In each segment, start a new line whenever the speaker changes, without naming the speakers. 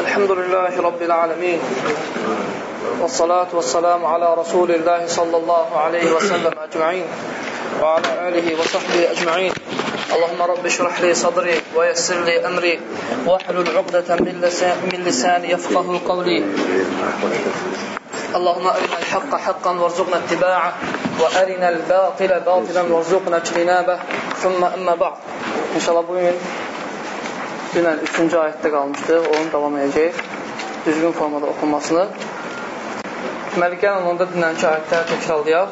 الحمد لله رب العالمين. والصلاة والسلام على رسول الله صلى الله عليه وسلم أجمعين وعلى آله وصحبه أجمعين. اللهم رب اشرح لي صدري ويسر لي أمري واحلل عقدة من, لسان من لساني يفقه قولي. اللهم أرنا الحق حقا وارزقنا اتباعه وأرنا الباطل باطلا وارزقنا اجتنابه. ثم أما بعد. إن شاء الله bugün dünən üçüncü ayətdə qalmışdıq, onu davam edəcək, düzgün formada oxunmasını. Deməli, gəlin onda dünənki ayətləri təkrarlayaq.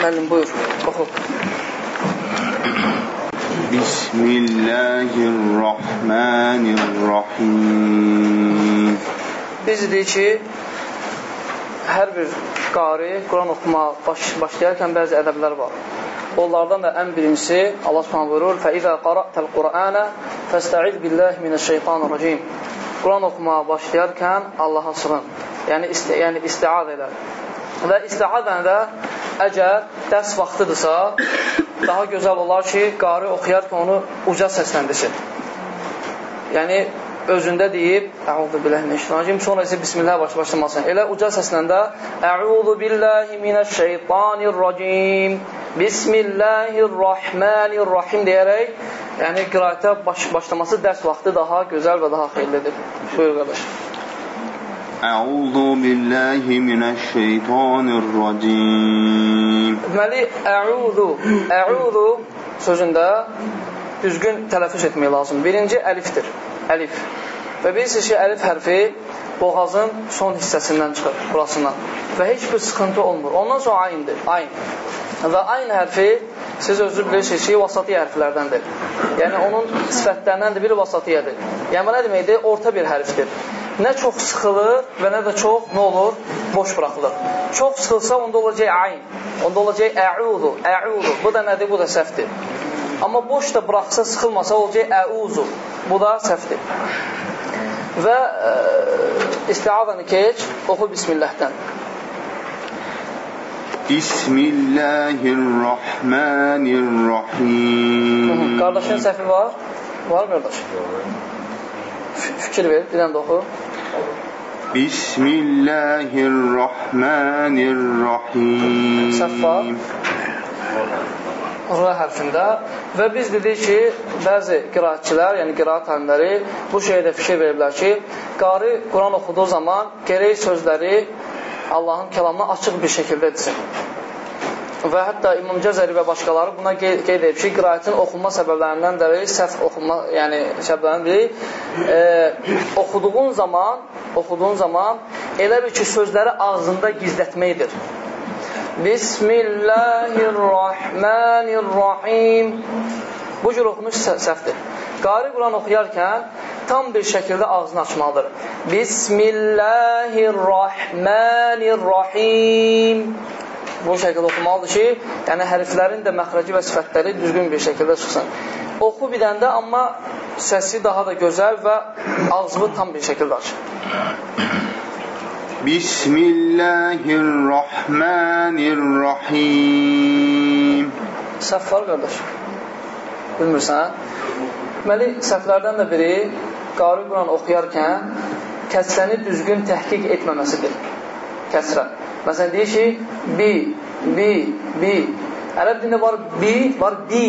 Müəllim, buyur, oxu.
Bismillahirrahmanirrahim.
Biz dedik ki, hər bir qari Quran oxuma baş, başlayarkən bəzi ədəblər var. Onlardan da ən birincisi Allah Subhanahu buyurur: "Fəizə qara'tal Qur'ana fəstə'iz billahi minəşşeytanirracim." Quran oxumağa başlayarkən Allaha sığın. Yəni isti yəni istiaz elə. Və istiazən də əgər dərs vaxtıdırsa, daha gözəl olar ki, qari oxuyarkən onu uca səsləndirsin. Yəni özündə deyib Əuzu billahi minəşşeytanirracim sonra isə bismillah baş başlamasın. Elə uca səsləndə Əuzu billahi minəşşeytanirracim Bismillahirrahmanirrahim deyərək yəni qiraətə baş başlaması dərs vaxtı daha gözəl və daha xeyirlidir. Buyur qardaş.
Əuzu billahi minəşşeytanirracim.
Deməli, əuzu, əuzu sözündə düzgün tələffüz etmək lazım. Birinci əlifdir. Əlif. Və bilirsiniz ki, əlif hərfi boğazın son hissəsindən çıxır, burasından. Və heç bir sıxıntı olmur. Ondan sonra ayndir. Ayn. Və ayn hərfi siz özünüz bilirsiniz ki, vasatiyyə hərflərdəndir. Yəni onun sifətlərindən də biri vasatiyədir. Yəni nə deməkdir? Orta bir hərfdir. Nə çox sıxılır və nə də çox nə olur? Boş buraxılır. Çox sıxılsa onda olacaq ayn. Onda olacaq əuzu, əuzu. Bu da nədir? Bu da səhvdir. Amma boş da buraxsa, sıxılmasa olacaq əuzu. Bu da səhvdir. Və e, istiazanı keç, oxu bismillahdən.
Bismillahirrahmanirrahim.
Qardaşın səhvi var? Var qardaş? Fikir ver, bir dənə də oxu.
Bismillahirrahmanirrahim.
Səhv var. R hərfində və biz dedik ki, bəzi qiraətçilər, yəni qiraət alimləri bu şeydə fikir veriblər ki, qari Quran oxuduğu zaman gərək sözləri Allahın kəlamına açıq bir şəkildə etsin. Və hətta İmam Cəzəri və başqaları buna qeyd edib ki, qiraətin oxunma səbəblərindən də səhv oxunma, yəni səbəblərindən biri e, oxuduğun zaman, oxuduğun zaman elə bir ki, sözləri ağzında gizlətməkdir. Bismillahirrahmanirrahim. Bu cür oxunuş səhvdir. Qari Quran oxuyarkən tam bir şəkildə ağzını açmalıdır. Bismillahirrahmanirrahim. Bu şəkildə oxumalıdır ki, yəni hərflərin də məxrəci və sifətləri düzgün bir şəkildə çıxsın. Oxu biləndə amma səsi daha da gözəl və ağzını tam bir şəkildə aç.
Bismillahirrahmanirrahim.
Səhv var, qardaş. Bilmirsən? Deməli, səhvlərdən də biri qari Quran oxuyarkən kəsrəni düzgün təhqiq etməməsidir. Kəsrə. Məsələn, deyir ki, bi, bi, bi. Ərəb dində var bi, var bi.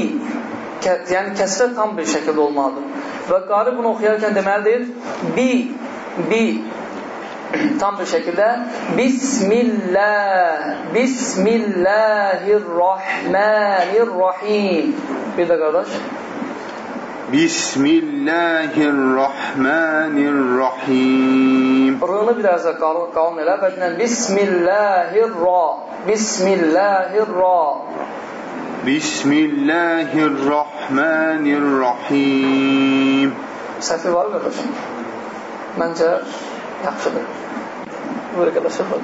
Kə, yəni, kəsrə tam bir şəkildə olmalıdır. Və qari bunu oxuyarkən deməlidir, bi, bi. Tam bir şəkildə Bismillah, Bismillahirrahmanirrahim. Bir də qardaş.
Bismillahirrahmanirrahim.
R-nı bir az qalın, qalın elə və dinən Bismillahirra. Bismillahirra.
Bismillahirrahmanirrahim.
Səhvi var qardaş? Məncə yaxşıdır. Buyur qardaş, oxu.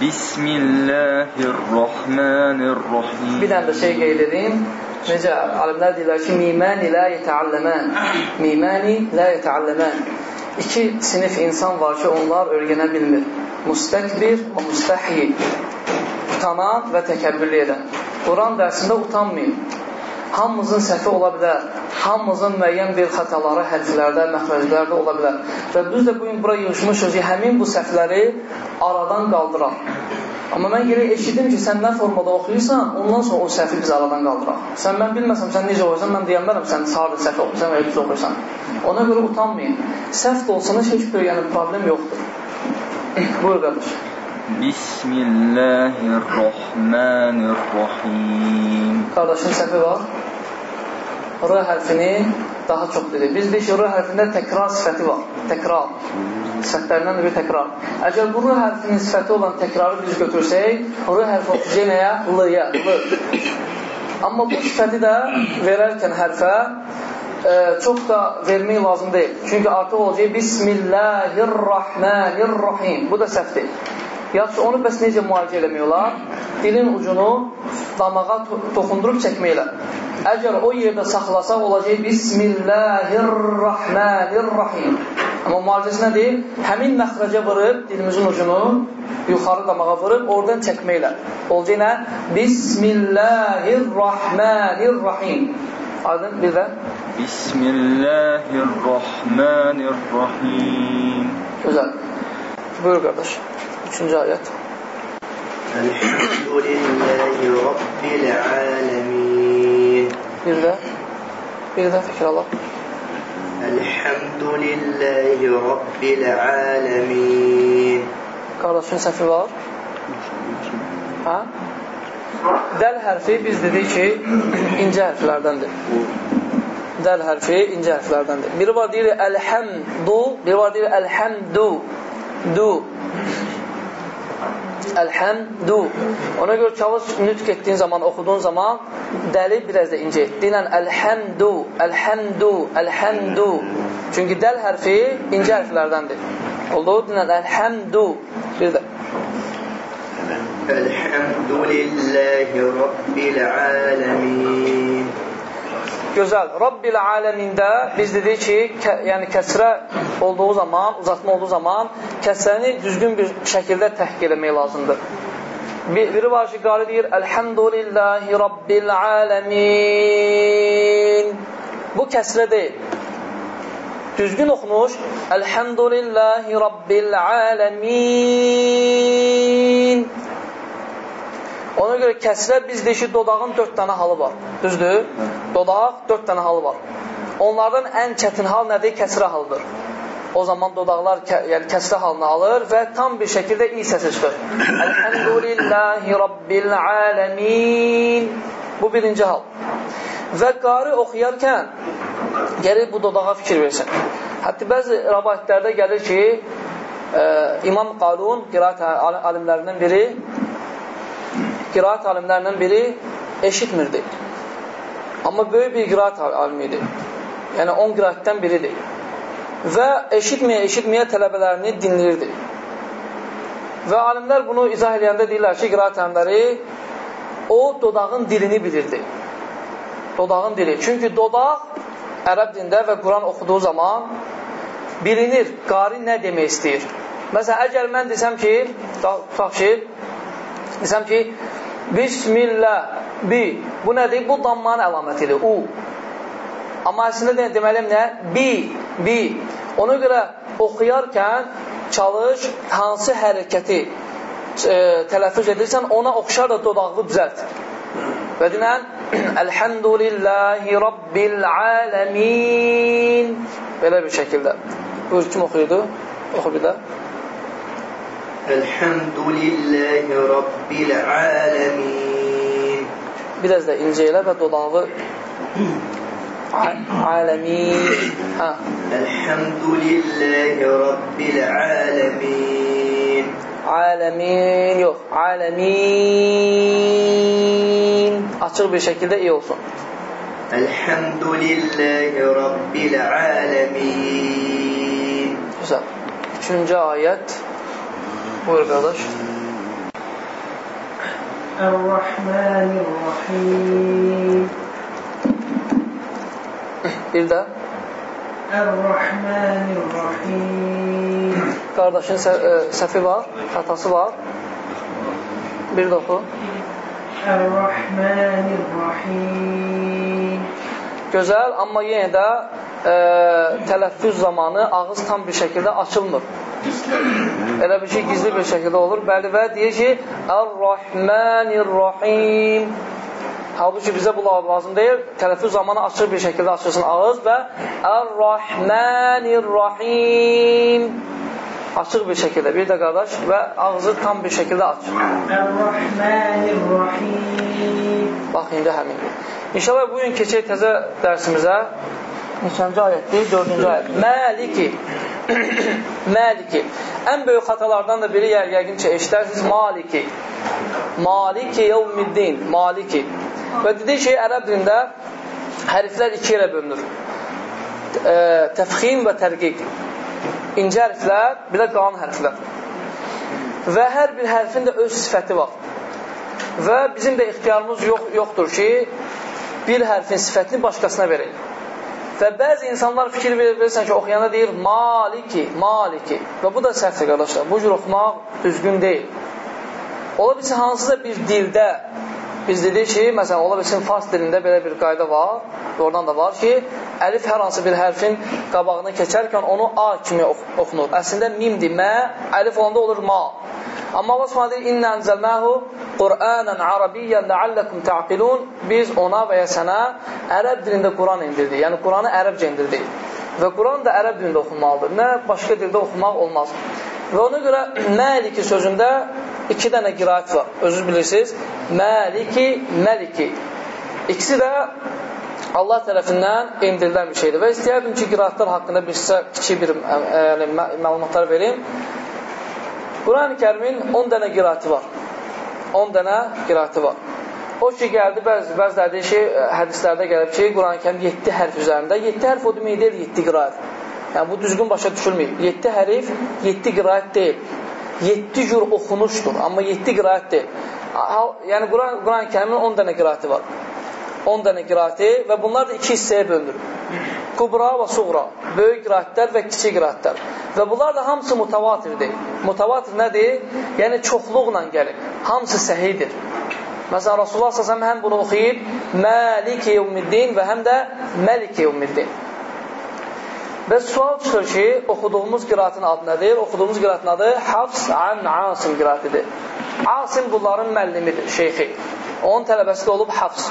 Bismillahirrahmanirrahim.
Bir dənə də şey qeyd edeyim. Necə alimlər deyirlər ki, mimani la yetəalləmən. Mimani la yetəalləmən. İki sinif insan var ki, onlar öyrənə bilmir. Müstəkbir və müstəhyi. Utanan və təkəbbürlü edən. Quran dərsində utanmayın. Hamımızın səhvi ola bilər. Hamımızın müəyyən bir xətaları hərflərdə, məxrəclərdə ola bilər. Və düz də bu gün bura yığışmışıq ki, həmin bu səhvləri aradan qaldıraq. Amma mən gələ eşidim ki, sən nə formada oxuyursan, ondan sonra o səhvi biz aradan qaldıraq. Sən mən bilməsəm sən necə oxuyursan, mən deyənlərəm sən sarı səhv oxuyursan və düz oxuyursan. Ona görə utanmayın. Səhv də olsanız heç bir yəni problem yoxdur. Buyur qardaş.
Bismillahirrahmanirrahim.
Qardaşın səhvi var. R hərfini daha çox dedi. Biz deyik ki, R hərfində təkrar sifəti var. Təkrar. Sifətlərindən bir təkrar. Əgər bu R hərfinin sifəti olan təkrarı biz götürsək, R hərfi oxuyacaq nəyə? L-yə, L. Amma bu sifəti də verərkən hərfə e, çox da vermək lazım deyil. Çünki artıq olacaq Bismillahirrahmanirrahim. Bu da səhvdir. Yaxşı, onu bəs necə müalicə eləmək olar? Dilin ucunu damağa toxundurub çəkməklə. Əgər o yerdə saxlasaq olacaq Bismillahirrahmanirrahim. Amma müalicəsi nədir? Həmin məxrəcə vurub dilimizin ucunu yuxarı damağa vurub oradan çəkməklə. Olacaq nə? Bismillahirrahmanirrahim. Aydın bir də.
Bismillahirrahmanirrahim.
Gözəl. Buyur qardaş. Üçüncü
alemin.
Bir də. Bir də təkrarla.
Elhamdülillahi Rabbil alemin.
Qardaşın səhvi var. Hə? Dəl hərfi biz dedik ki, incə hərflərdəndir. Dəl hərfi incə hərflərdəndir. Biri var deyir əlhəmdu, biri var deyir əlhəmdu. Du. Əlhəmdu. Ona görə çalış nütq etdiyin zaman, oxuduğun zaman dəli biraz da incə. Dinən əlhəmdu, əlhəmdu, əlhəmdu. Çünki dəl hərfi incə hərflərdəndir. Oldu? Dinən əlhəmdu. Bir də.
Elhamdülillahi Rabbil alemin.
Gözəl. Rabbil aləmində biz dedik ki, kə, yəni kəsrə olduğu zaman, uzatma olduğu zaman kəsrəni düzgün bir şəkildə təhqiq eləmək lazımdır. Bir, biri var ki, qari deyir, Elhamdülillahi Rabbil aləmin. Bu kəsrə deyil. Düzgün oxunuş, Elhamdülillahi Rabbil aləmin. Ona görə kəsrə biz deyik ki, dodağın dörd dənə halı var. Düzdür? Dodaq dörd dənə halı var. Onlardan ən çətin hal nədir? Kəsrə halıdır. O zaman dodaqlar kə yəni kəsrə halını alır və tam bir şəkildə i səsi çıxır. Elhamdülillahi Rabbil aləmin. Bu birinci hal. Və qari oxuyarkən gəlir bu dodağa fikir versin. Hətta bəzi rəvayətlərdə gəlir ki, e, İmam Qalun, qiraat alimlərindən biri, qiraat alimlərindən biri eşitmirdi. Amma böyük bir qiraat alimidir. Yəni 10 qiraatdən biridir. Və eşitməyə, eşitməyə tələbələrini dinləyirdi. Və alimlər bunu izah edəndə deyirlər ki, qiraat alimləri o dodağın dilini bilirdi. Dodağın dili. Çünki dodaq ərəb dində və Quran oxuduğu zaman bilinir, qari nə demək istəyir. Məsələn, əgər mən desəm ki, tutaq ki, desəm ki, Bismillah, bi. Bu nədir? Bu dammanın əlamətidir, u. Amma əslində deməliyəm nə? Bi, bi. Ona görə oxuyarkən çalış, hansı hərəkəti e, tələffüz edirsən, ona oxşar da dodaqlı düzəlt. Və dinən, Elhamdülillahi Rabbil aləmin. Belə bir şəkildə. Buyur, kim oxuyurdu? Oxu bir də.
Elhamdülillahi Rabbil alemin.
Biraz da incə elə və dodağı aləmin. Hə.
Elhamdülillahi Rabbil alemin.
Aləmin yox, aləmin. Açıq bir şəkildə iyi olsun.
Elhamdülillahi Rabbil alemin.
Güzel. Üçüncü ayət. Buyur qardaş.
Ar-Rahmanir-Rahim.
Bir də
Ar-Rahmanir-Rahim.
qardaşın sə ə, səhvi var, xətası var. Bir də oxu.
Ar-Rahmanir-Rahim.
gözəl, amma yenə də e, tələffüz zamanı ağız tam bir şəkildə açılmır. Elə bir şey gizli bir şəkildə olur. Bəli və deyir ki, Ər-Rahmanir-Rahim. Halbuki bizə bu lazım deyil. Tələffüz zamanı açıq bir şəkildə açılsın ağız və Ər-Rahmanir-Rahim. Açıq bir şəkildə. Bir də qardaş və ağzı tam bir şəkildə aç.
Ər-Rahmanir-Rahim.
Bax, indi həmin. İnşallah bugün keçək təzə dərsimizə. Neçənci ayətdir? Dördüncü ayət. Məliki. Məliki. Ən böyük xatalardan da biri yer yəqin ki, eşitərsiniz. Maliki. Maliki yevmiddin. Maliki. Və dedik ki, ərəb dilində hərflər iki yerə bölünür. E, təfxim və tərqiq. İncə hərflər, bir də qalan hərflər. Və hər bir hərfin də öz sifəti var. Və bizim də ixtiyarımız yox, yoxdur ki, bir hərfin sifətini başqasına verək. Və bəzi insanlar fikir verir, verirsən ki, oxuyanda deyir maliki, maliki. Və bu da səhvdir, qardaşlar. Bu cür oxumaq düzgün deyil. Ola bilsin, hansısa bir dildə biz dedik ki, məsələn, ola bilsin, fars dilində belə bir qayda var, oradan da var ki, əlif hər hansı bir hərfin qabağına keçərkən onu A kimi oxunur. Əslində mimdir, mə, əlif olanda olur ma. Amma Allah Subhanahu deyir: "İnna enzelnahu Qur'anan Arabiyyan la'allakum ta'qilun." Biz ona və ya sənə ərəb dilində Quran indirdik. Yəni Quranı ərəbcə indirdik. Və Quran da ərəb dilində oxunmalıdır. Nə başqa dildə oxumaq olmaz. Və ona görə Məliki sözündə iki dənə qiraət var. Özünüz bilirsiniz. Məliki, Məliki. İkisi də Allah tərəfindən endirilən bir şeydir. Və istəyərdim ki, qiraətlər haqqında bir sizə kiçik bir yəni, məlumatlar verim. Quran-ı kərimin 10 dənə qiraəti var. 10 dənə qiraəti var. O ki, gəldi, bəzi, bəziləri deyir ki, hədislərdə gəlib ki, Quran-ı kərim 7 hərf üzərində. 7 hərf o demək deyil, 7 qiraət. Yəni, bu düzgün başa düşülməyib. 7 hərif 7 qiraət deyil. 7 cür oxunuşdur, amma 7 qiraət deyil. Yəni, Quran-ı Quran kərimin 10 dənə qiraəti var. 10 dənə qiraəti və bunlar da iki hissəyə bölünür. Kubra və suğra, böyük qiraətlər və kiçik qiraətlər. Və bunlar da hamısı mutavatirdir. Mutavatir nədir? Yəni çoxluqla gəlir. Hamısı səhidir. Məsələn, Rasulullah s.ə.v həm bunu oxuyub Məlik yevmiddin və həm də Məlik yevmiddin. Və sual çıxır ki, oxuduğumuz qiraatin adı nədir? Oxuduğumuz qiraatin adı Hafs an Asim qiraatidir. Asim bunların müəllimidir, şeyxi. Onun tələbəsi də olub Hafs.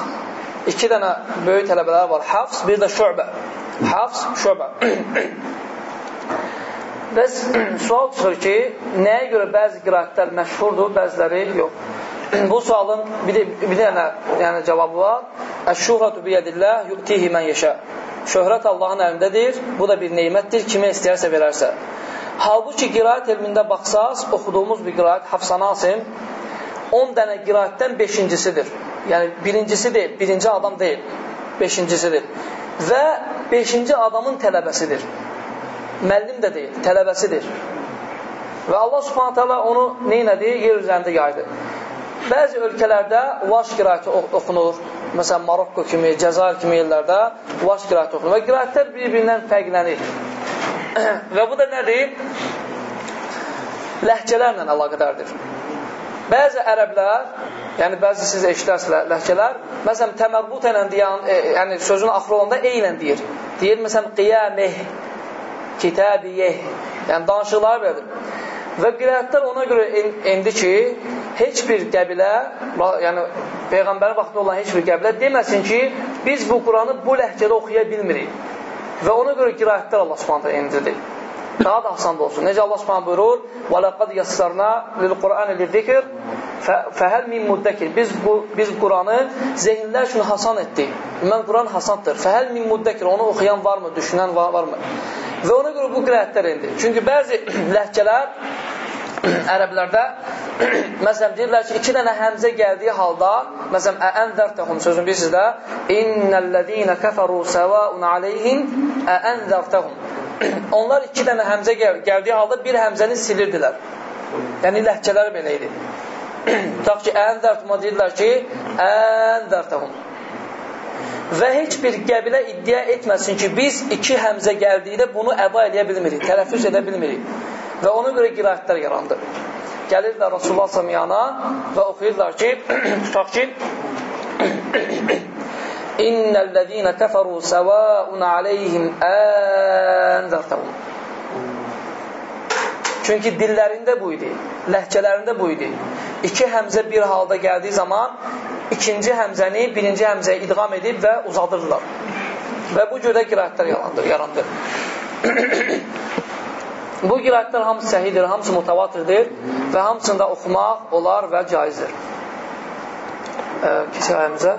İki dənə böyük tələbələr var. Hafs, bir də Şöbə. Hafs, Şöbə. Bəs sual çıxır ki, nəyə görə bəzi qiraətlər məşhurdur, bəziləri yox. Bu sualın bir, bir dənə yəni, cavabı var. Əş-şuhratu biyədillah yu'tihi mən yeşə. Şöhrət Allahın əlindədir. Bu da bir neymətdir. Kimə istəyərsə verərsə. Halbuki qiraət elmində baxsaz, oxuduğumuz bir qiraət Hafsan Asim 10 dənə qiraətdən beşincisidir. Yəni birincisi deyil, birinci adam deyil, beşincisidir. Və beşinci adamın tələbəsidir. Müəllim də deyil, tələbəsidir. Və Allah subhanət hələ onu neynədi? Yer üzərində yaydı. Bəzi ölkələrdə vaş qiraəti oxunur. Məsələn, Marokko kimi, Cəzair kimi yerlərdə vaş qiraəti oxunur. Və qiraətlər bir-birindən fərqlənir. Və bu da nədir? Ləhcələrlə əlaqədardır. Bəzi ərəblər, yəni bəzi siz eşidərsiniz ləhcələr, məsələn, təmərbut ilə deyən, e, yəni sözün axırı olanda eylən deyir. Deyir, məsələn, qiyameh, kitabiyeh, yəni danışıqlar belədir. Və qirayətlər ona görə endi ki, heç bir qəbilə, yəni Peyğəmbərin vaxtında olan heç bir qəbilə deməsin ki, biz bu Quranı bu ləhcədə oxuya bilmirik. Və ona görə qirayətlər Allah subhanətə endirdi daha da asan olsun. Necə Allah Subhanahu buyurur: "Və laqad yassarna lil-Qur'an lil-zikr fəhəl min muddəkir." Biz bu biz Qur'anı zehinlər üçün hasan etdik. Mən Qur'an hasandır. Fəhəl min muddəkir. Onu oxuyan varmı, düşünən varmı? Və ona görə bu qiraətlər indi. Çünki bəzi ləhcələr ərəblərdə məsələn deyirlər ki, iki dənə həmzə gəldiyi halda, məsələn əənzərtəhum sözünü bilirsiniz də, innellezine kəfəru səvaun aleyhim əənzərtəhum. Onlar iki dənə həmzə gəl gəldiyi halda bir həmzəni silirdilər. Yəni ləhcələr belə idi. Tutaq ki, əənzərtəhuma deyirlər ki, əənzərtəhum. Və heç bir qəbilə iddia etməsin ki, biz iki həmzə gəldikdə bunu əda edə bilmirik, tələffüz edə bilmirik. Və ona görə qiraətlər yarandı. Gəlirlər Rasulullah samiyana və oxuyurlar ki, tutaq ki, İnnellezîne keferû sevâun aleyhim enzertehum. Çünki dillərində bu idi, ləhcələrində bu idi. İki həmzə bir halda gəldiyi zaman ikinci həmzəni birinci həmzəyə idğam edib və uzadırlar. Və bu cürdə qiraətlər yarandı. bu qiraətlər hamısı səhidir, hamısı mutavatirdir və hamısında oxumaq olar və caizdir. Keçək ayəmizə.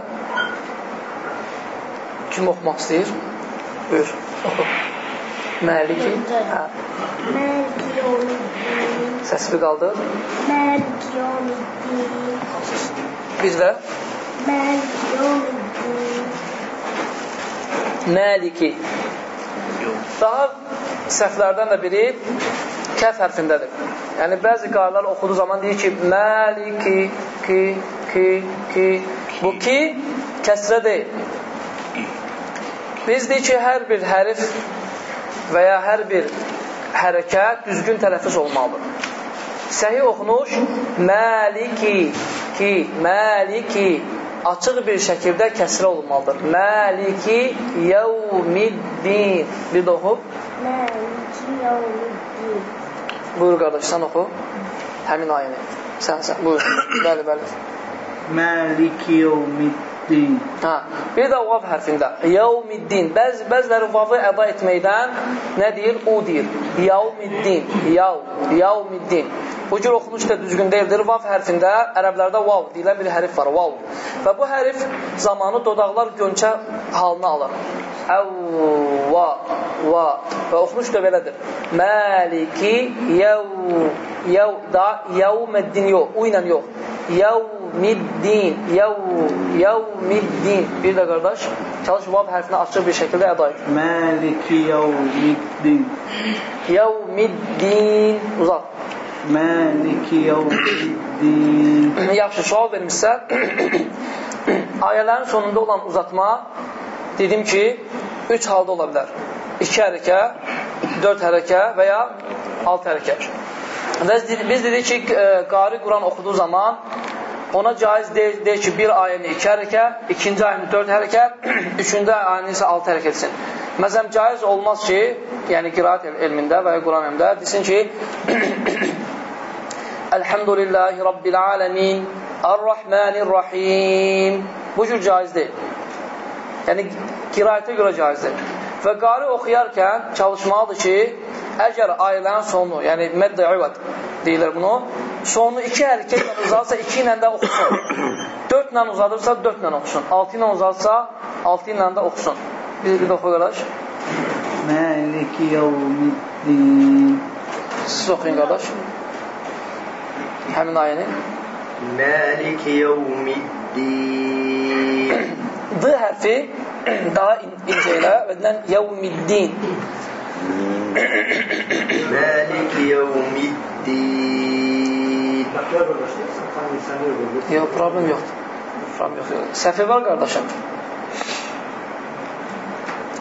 Kim oxumaq istəyir? Buyur, oxu. Məliki. Hə.
Məliki yevmiddin.
Səsli qaldır.
Məliki yevmiddin.
Bir də
Məliki yevmiddin.
Məliki. Daha səhvlərdən də biri kəf hərfindədir. Yəni, bəzi qarlar oxuduğu zaman deyir ki, Məliki, ki, ki, ki. Bu ki, kəsrə deyil. Biz deyik ki, hər bir hərif və ya hər bir hərəkət düzgün tələffüz olmalıdır. Səhih oxunuş Məliki, ki, Məliki açıq bir şəkildə kəsrə olmalıdır. Məliki yevmiddin. Bir də oxu.
Məliki yevmiddin.
Buyur qardaş, sən oxu. Həmin ayəni. Sən, sən, buyur. Bəli, bəli.
Məliki yevmiddin.
Hə, bir də vav hərfində. Yevmiddin. Bəzi, bəziləri vavı əda etməkdən nə deyir? U deyir. Yevmiddin. Yav. Yevmiddin. Bu cür oxunuş da düzgün deyildir. Vav hərfində ərəblərdə vav deyilən bir hərif var. Vav. Və bu hərif zamanı dodaqlar gönçə halına alır. Əv, va, va. Və oxunuş da belədir. Məliki, yev, yev, da, yevmiddin yox. U ilə yox. Yevmiddin, yev, yevmiddin. Bir də qardaş, çalış vav hərfini açıq bir şəkildə əda et.
Məliki yevmiddin.
Yevmiddin. Uzat.
Məliki yevmiddin.
Yaxşı, sual vermişsə, ayələrin sonunda olan uzatma dedim ki, üç halda ola bilər. İki hərəkə, dörd hərəkə və ya alt hərəkə. Və biz dedik ki, qari Quran oxuduğu zaman ona caiz deyil, deyil ki, bir ayəni iki hərəkə, ikinci ayəni dörd hərəkə, üçüncü ayəni isə altı hərəkə etsin. Məsələn, caiz olmaz ki, yəni qiraat elmində və ya Quran elmində desin ki, Elhamdülillahi Rabbil aləmin, Ar-Rahmanir-Rahim. Bu cür caiz deyil. Yəni, qiraətə görə caizdir. Və qari oxuyarkən çalışmalıdır ki, əgər ayələrin sonu, yəni məddə üvət deyilir bunu, sonu iki hərəkətlə uzadırsa, iki ilə də oxusun. Dörd ilə uzadırsa, dörd ilə oxusun. Altı ilə uzadırsa, altı ilə də oxusun. Bir, bir də oxu qardaş.
Məliki yevmiddin.
Siz oxuyun qardaş. hemen
ayenin? Maliki yevmiddin.
D harfi daha ince ilave edilen yevmiddin.
Maliki yevmiddin.
Yok problem yok. Problem yok. Sefi var kardeşim.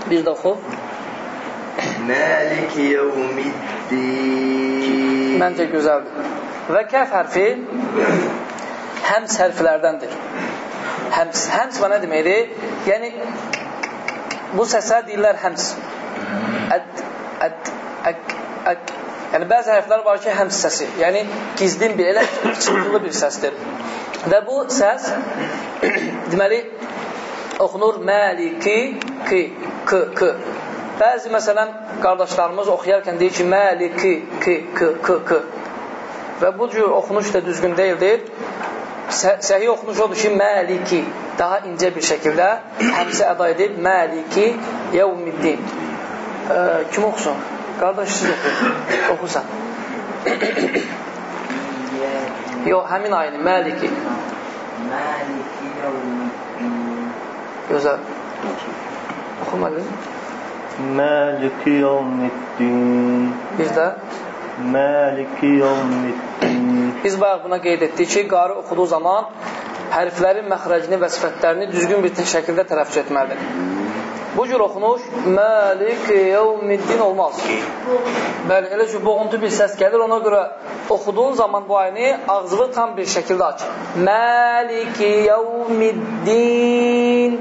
Bir de
oku. Maliki yevmiddin.
Bence güzeldi. Və kəf hərfi həms hərflərdəndir. Həms. Həms nə deməkdir? Yəni, bu səsə deyirlər həms. Əd, əd, ək, ək. Yəni, bəzi hərflər var ki, həms səsi. Yəni, gizlin bir, elə çıqılı bir səsdir. Və bu səs, deməli, oxunur məliki, ki, k, k. Bəzi, məsələn, qardaşlarımız oxuyarkən deyir ki, məliki, ki, k, k, k. Və bu cür oxunuş da düzgün deyildir. Sə Səhih oxunuş odur ki, Məliki daha incə bir şəkildə həmsə əda edib Məliki yevmiddin. Ee, kim oxusun? Qardaş, siz oxuyun. Oxusan. Yox, həmin ayını, Məliki.
Məliki yevmiddin.
Gözəl. Oxumalı.
Maliki yevmiddin.
Bir də.
Məliki yevmiddin.
Biz bayaq buna qeyd etdik ki, qarı oxuduğu zaman hərflərin məxrəcini və sifətlərini düzgün bir şəkildə tərəfçi etməlidir. Bu cür oxunuş Məlik yevmiddin olmaz. Bəli, elə ki, boğuntu bir səs gəlir, ona görə oxuduğun zaman bu ayını ağzını tam bir şəkildə aç. Məliki yevmiddin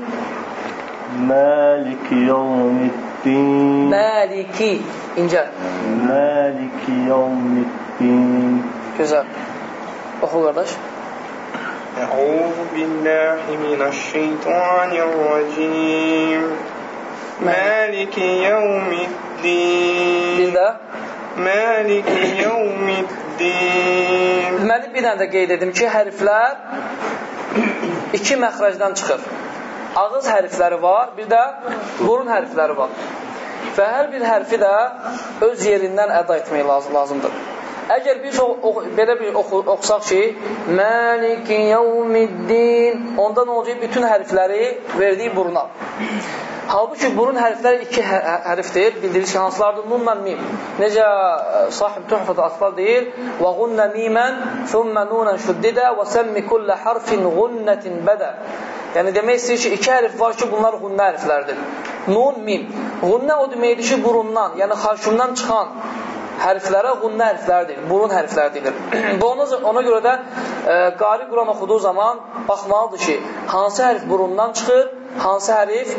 Məliki yevmiddin الدين
Məliki. İncə.
مالك يوم الدين
Gözəl. Oxu qardaş.
أعوذ بالله من الشيطان الرجيم مالك يوم
Bir
الدين
də.
مالك يوم الدين
Deməli, bir dənə də qeyd edim ki, hərflər iki məxrəcdən çıxır. Ağız hərfləri var, bir də burun hərfləri var. Və hər bir hərfi də öz yerindən əda etmək lazım, lazımdır. Əgər biz o, o, belə bir oxu, oxusaq ki, Məliki yevmiddin, onda nə olacaq? Bütün hərfləri verdiyi buruna. Halbuki burun hərfləri iki hə hə- hərfdir. Bildirir ki, hansılardır? Nun və mim. Necə ə, sahib tuhfat atfal deyir, və gunnə mimən, thumma nunən şuddidə və səmmi kullə harfin gunnətin bədə. Yəni demək istəyir ki, iki hərf var ki, bunlarğunnə hərflərdir. Nun, mim.Ğunnə o deməkdir ki, burundan, yəni xarşumdan çıxan hərflərəğunnə hərflərdir, burun hərfləri deyilir. Bu ona, ona görə də e, qari Quran oxuduğu zaman baxmalıdır ki, hansı hərf burundan çıxır, hansı hərf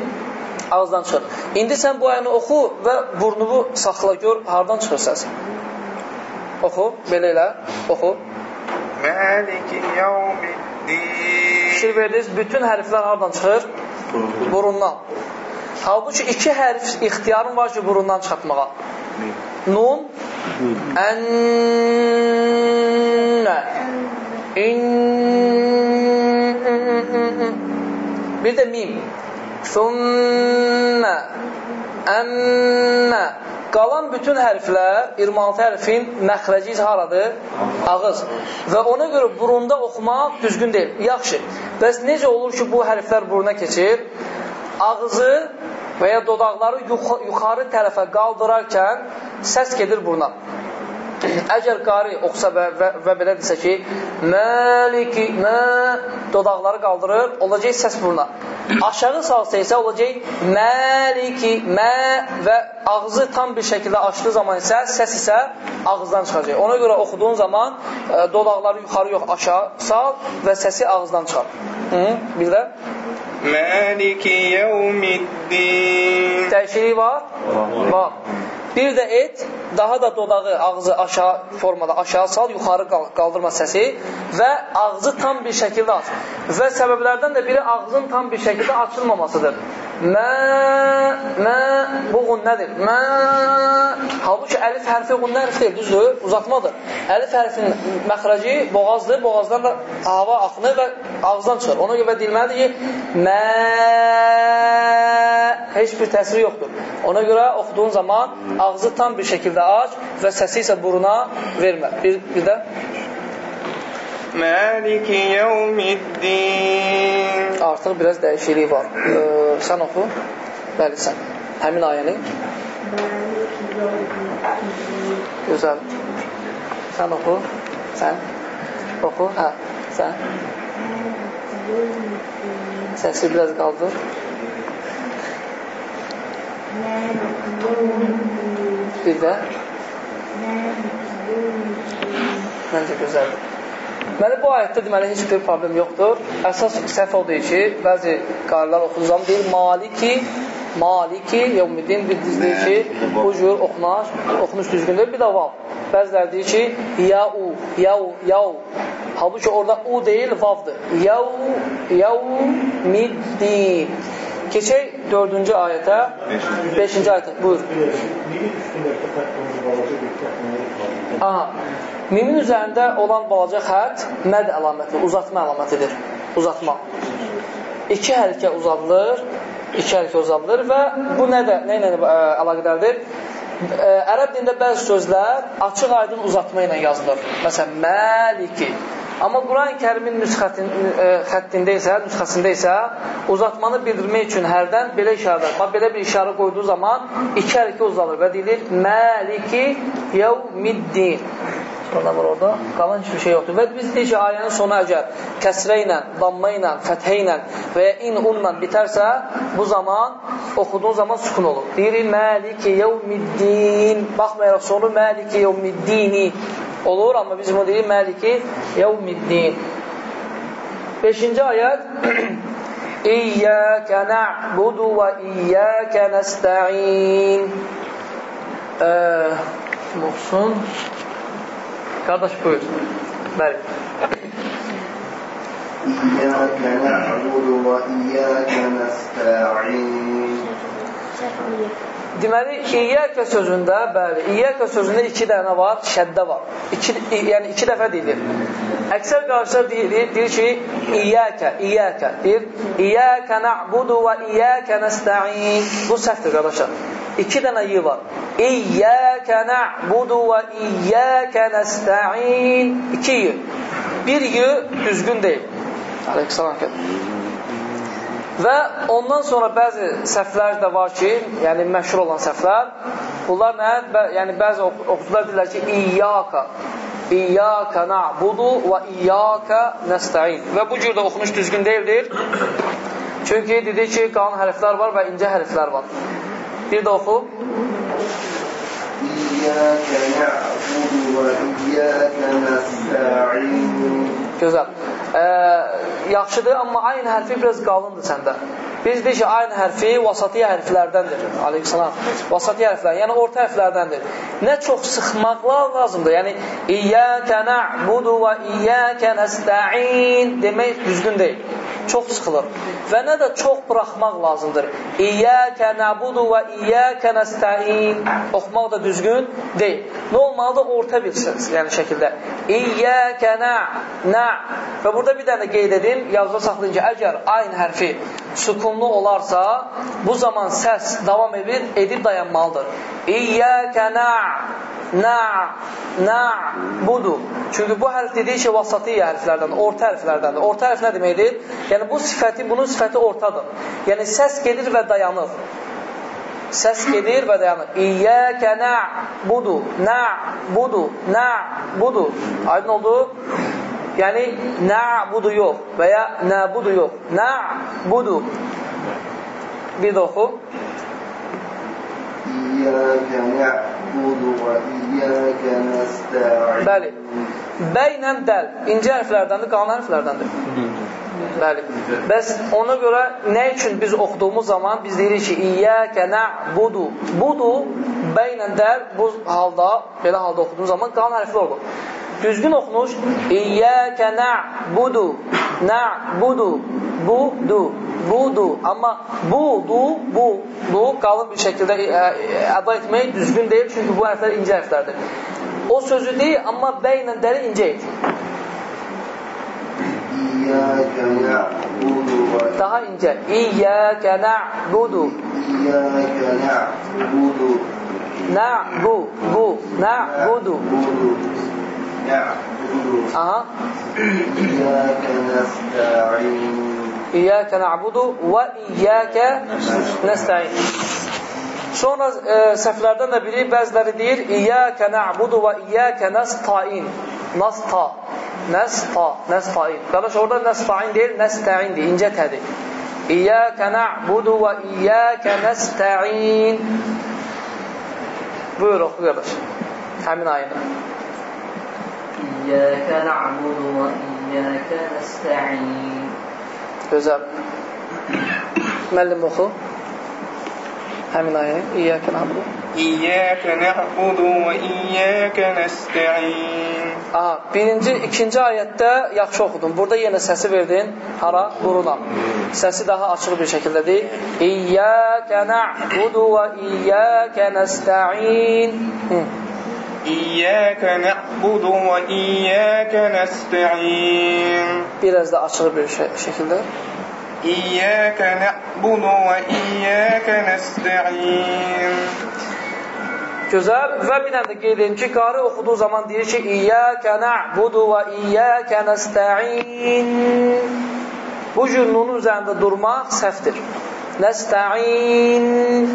ağızdan çıxır. İndi sən bu ayəni oxu və burnunu saxla gör hardan çıxır səs. Oxu, belə elə, oxu.
Məlikin yavmin
Fikir verdiniz, bütün hərflər hardan çıxır? Burundan. Halbuki iki hərf ixtiyarın var ki, burundan çıxartmağa. Nun, ənnə, in, bir də mim, thummə, əmmə. Qalan bütün hərflər, 26 hərfin məxrəci haradır? Ağız. Və ona görə burunda oxumaq düzgün deyil. Yaxşı. Bəs necə olur ki, bu hərflər buruna keçir? Ağzı və ya dodaqları yuxa yuxarı tərəfə qaldırarkən səs gedir buruna. Əgər qari oxusa və, və, və belə desə ki, Məliki, mə, dodaqları qaldırır, olacaq səs buruna. Aşağı salsa isə olacaq Məliki, mə və ağzı tam bir şəkildə açdığı zaman isə səs isə ağızdan çıxacaq. Ona görə oxuduğun zaman ə, dodaqları yuxarı yox, aşağı sal və səsi ağızdan çıxar. Hı, bir də
Məliki yevmiddin
Təşkili var? Var. Bir də et, daha da dodağı, ağzı aşağı formada aşağı sal, yuxarı qal- qaldırma səsi və ağzı tam bir şəkildə aç. Və səbəblərdən də biri ağzın tam bir şəkildə açılmamasıdır. Mə, mə, bu nədir? Mə, halbuki əlif hərfi qunnə hərfi deyil, düzdür, uzatmadır. Əlif hərfinin məxrəci boğazdır, boğazdan da hava axını və ağızdan çıxır. Ona görə deyilməlidir ki, mə, heç bir təsiri yoxdur. Ona görə oxuduğun zaman ağzı tam bir şəkildə aç və səsi isə buruna vermə. Bir, bir də
Maliki yevmiddin
Artıq biraz dəyişiklik var. Ee, sən oxu. Bəli, sən. Həmin ayəni. Gözəl. Sən oxu. Sən. Oxu. Hə. Sən. Səsi biraz qaldır. Maliki yevmiddin də. Məncə gözəldir. Deməli, bu ayətdə deməli, heç bir problem yoxdur. Əsas səhv odur ki, bəzi qarilər oxuduğu zaman deyir, maliki, maliki, yevmiddin, bir düz deyir ki, bu cür oxunaş, oxunuş düzgündür. Bir də vav. Bəziləri deyir ki, yau, yau, yau. Halbuki orada u deyil, vavdır. Yau, yau, middin. Keçək dördüncü ayətə, beşinci ayətə, buyur. Aha, mimin üzərində olan balaca xətt məd əlaməti, uzatma əlamətidir. Uzatma. İki hərəkə uzadılır, iki hərəkə uzadılır və bu nə də, nə ilə ə, əlaqədardır? Ə, ərəb dilində bəzi sözlər açıq aydın uzatma ilə yazılır. Məsələn, məliki. Amma Quran-ı Kərimin ə, xəttində isə, nüsxəsində isə uzatmanı bildirmək üçün hərdən belə işarələr. Bax, belə bir işarə qoyduğu zaman iki hərəkə uzalır və deyilir Məliki yevmiddin. Sonra var orada, qalan hiçbir şey yoxdur. Və biz deyik ki, ayənin sonu əgər kəsrə ilə, damma ilə, fəthə ilə və ya in, unla bitərsə, bu zaman, oxuduğun zaman sukun olur. Deyirik, Məliki yevmiddin. Baxmayaraq sonu Məliki yevmiddini olur, amma biz bunu deyirik Məliki Yevmiddin. 5-ci ayət İyyəkə nə'budu və iyyəkə nəstə'in e, Muhsun Qardaş buyur. Bəli.
İyyəkə nə'budu və iyyəkə nəstə'in
Deməli, iyyəkə sözündə, bəli, iyyəkə sözündə iki dənə var, şəddə var. İki, yəni iki dəfə deyilir. Əksər qarşılar deyir, deyir ki, iyyəkə, iyyəkə, deyir, iyyəkə na'budu və iyyəkə nəstəin. Bu səhvdir, qardaşlar. İki dənə yi var. İyyəkə na'budu və iyyəkə nəstəin. İki yi. Bir yi düzgün deyil. Aleykümselam. Və ondan sonra bəzi səhvlər də var ki, yəni məşhur olan səhvlər, bunlar nə? Bə, yəni bəzi oxucular deyirlər ki, İyyaka, İyyaka na'budu və İyyaka nəstəin. Və bu cür də oxunuş düzgün deyildir. Çünki dedik ki, qalın hərflər var və incə hərflər var. Bir də oxu.
İyyaka na'budu və İyyaka nəstəin.
Gözəl. Ə, yaxşıdır, amma ayn hərfi biraz qalındır səndə. Biz deyik ki, ayn hərfi vasatiyyə hərflərdəndir. Aleyhissalam. Vasatiyyə hərflər, yəni orta hərflərdəndir. Nə çox sıxmaqlar lazımdır. Yəni, İyyəkə na'budu və iyyəkə nəstəin demək düzgün deyil. Çox sıxılır. Və nə də çox buraxmaq lazımdır. İyyəkə na'budu və iyyəkə nəstəin oxumaq da düzgün deyil. Nə olmalıdır? Orta bir yəni şəkildə. İyyəkə na, na. Və burada bir dənə qeyd edim, yazıda saxlayın ki, əgər ayn hərfi sukunlu olarsa, bu zaman səs davam edib, edib dayanmalıdır. İyyəkə na, na'budu. Çünkü bu hərf dediyi şey vasatiyyə hərflərdən, orta hərflərdəndir. Orta hərf nə deməkdir? Yəni bu sifəti, bunun sifəti ortadır. Yəni səs gedir və dayanır. Səs gedir və dayanır. İyyəkə na'budu, na'budu, na'budu. Aydın oldu? Yəni na'budu yox və ya na'budu yox. Na'budu. Bir də oxu.
İyyəkə na'budu. نعبد وإياك نستعين
Bəli. Bəynə dəl. İncə hərflərdəndir, qalın hərflərdəndir. Bəli. Bəs ona görə nə üçün biz oxuduğumuz zaman biz deyirik ki, İyyəkə na'budu. Budu bəynə dəl bu halda, belə halda oxuduğumuz zaman qalın hərfli olur. Düzgün oxunuş İyyəkə na'budu. Na'budu. Budu. Budu. Amma budu, bu, bu qalın bir şəkildə əda etmək düzgün deyil, çünki bu hərflər incə hərflərdir. O sözü deyil, amma bəy ilə dəli incə et. Daha incə. İyyəkə na'budu.
İyyəkə na'budu.
Na'bu, bu, na'budu.
Na'budu.
Aha.
İyyəkə nasta'in.
İyyəkə na'budu və iyyəkə nasta'in. Sonra e, seflerden de biri bəziləri deyir İyyâke na'budu və iyyâke nesta'in. Nesta. Nesta. Nesta'in. Qardaş orada nesta'in deyil, nesta'in deyil. İncə tədir. İyyâke na'budu və iyyâke nesta'in. Buyur oxu qardaş. Həmin ayını.
İyyâke na'budu və iyyâke nesta'in.
Gözəl. Müəllim oxu. Amin ayet. İyyâke na'budu.
İyyâke na'budu ve iyyâke nesta'in.
Aha, birinci, ikinci ayette yaxşı okudun. Burada yine sesi verdin. Hara? Buruna. Sesi daha açık bir şekilde değil. İyyâke na'budu ve iyyâke nesta'in. Hı.
İyyâke na'budu ve iyyâke nesta'in.
Biraz da açık bir şekilde.
إياك نعبد وإياك نستعين
Gözəl və bir dənə də qeyd edin ki, qari oxuduğu zaman deyir ki, İyyəkə na'budu və iyyəkə nəstəin. Bu cür nunun üzərində durmaq səhvdir. Nəstəin.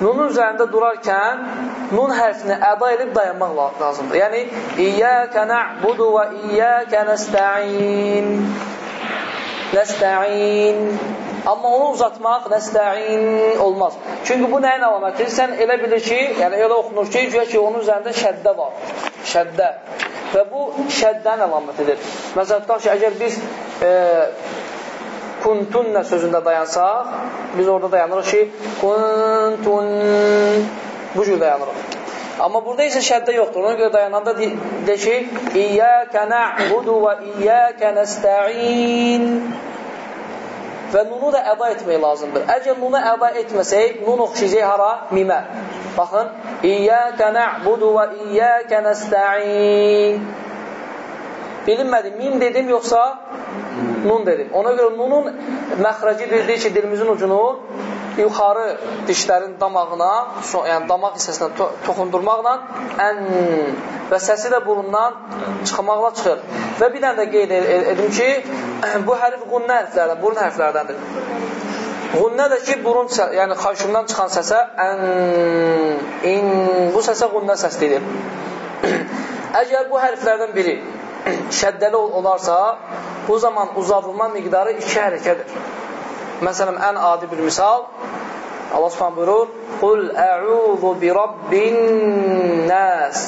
Nunun üzərində durarkən nun hərfini əda edib dayanmaq la- lazımdır. Yəni, İyyəkə na'budu və iyyəkə nəstəin. Nəstəin. Amma onu uzatmaq nəstəin olmaz. Çünki bu nəyin əlamətidir? Sən elə bilir ki, yəni elə oxunur ki, güya ki, onun üzərində şəddə var. Şəddə. Və bu şəddənin əlamətidir. Məsələn, tutaq ki, əgər biz e, kuntunna sözündə dayansaq, biz orada dayanırıq ki, kuntun bu cür dayanırıq. Amma burada isə şəddə yoxdur. Ona görə dayananda de, de ki, İyyəkə nə'budu və iyyəkə nəstə'in və nunu da əda etmək lazımdır. Əgər nunu əda etməsək, nun oxşayacaq hara? Mimə. Baxın, İyyəkə nə'budu və iyyəkə nəstə'in Bilinmədi, min dedim, yoxsa nun dedim. Ona görə nunun məxrəci bildiyi ki, dilimizin ucunu yuxarı dişlərin damağına, yəni damaq hissəsinə to toxundurmaqla ən və səsi də burundan çıxmaqla çıxır. Və bir dənə də qeyd edim ki, bu hərf qunnə hərflərdən, burun hərflərdəndir. Qunnə də ki, burun, yəni xarşımdan çıxan səsə ən, in, bu səsə qunnə səslidir. Əgər bu hərflərdən biri şəddəli olarsa, bu zaman uzadılma miqdarı iki hərəkədir. Məsələn, ən adi bir misal, Allah subhanə buyurur, Qul ə'udhu bi rabbin nəs.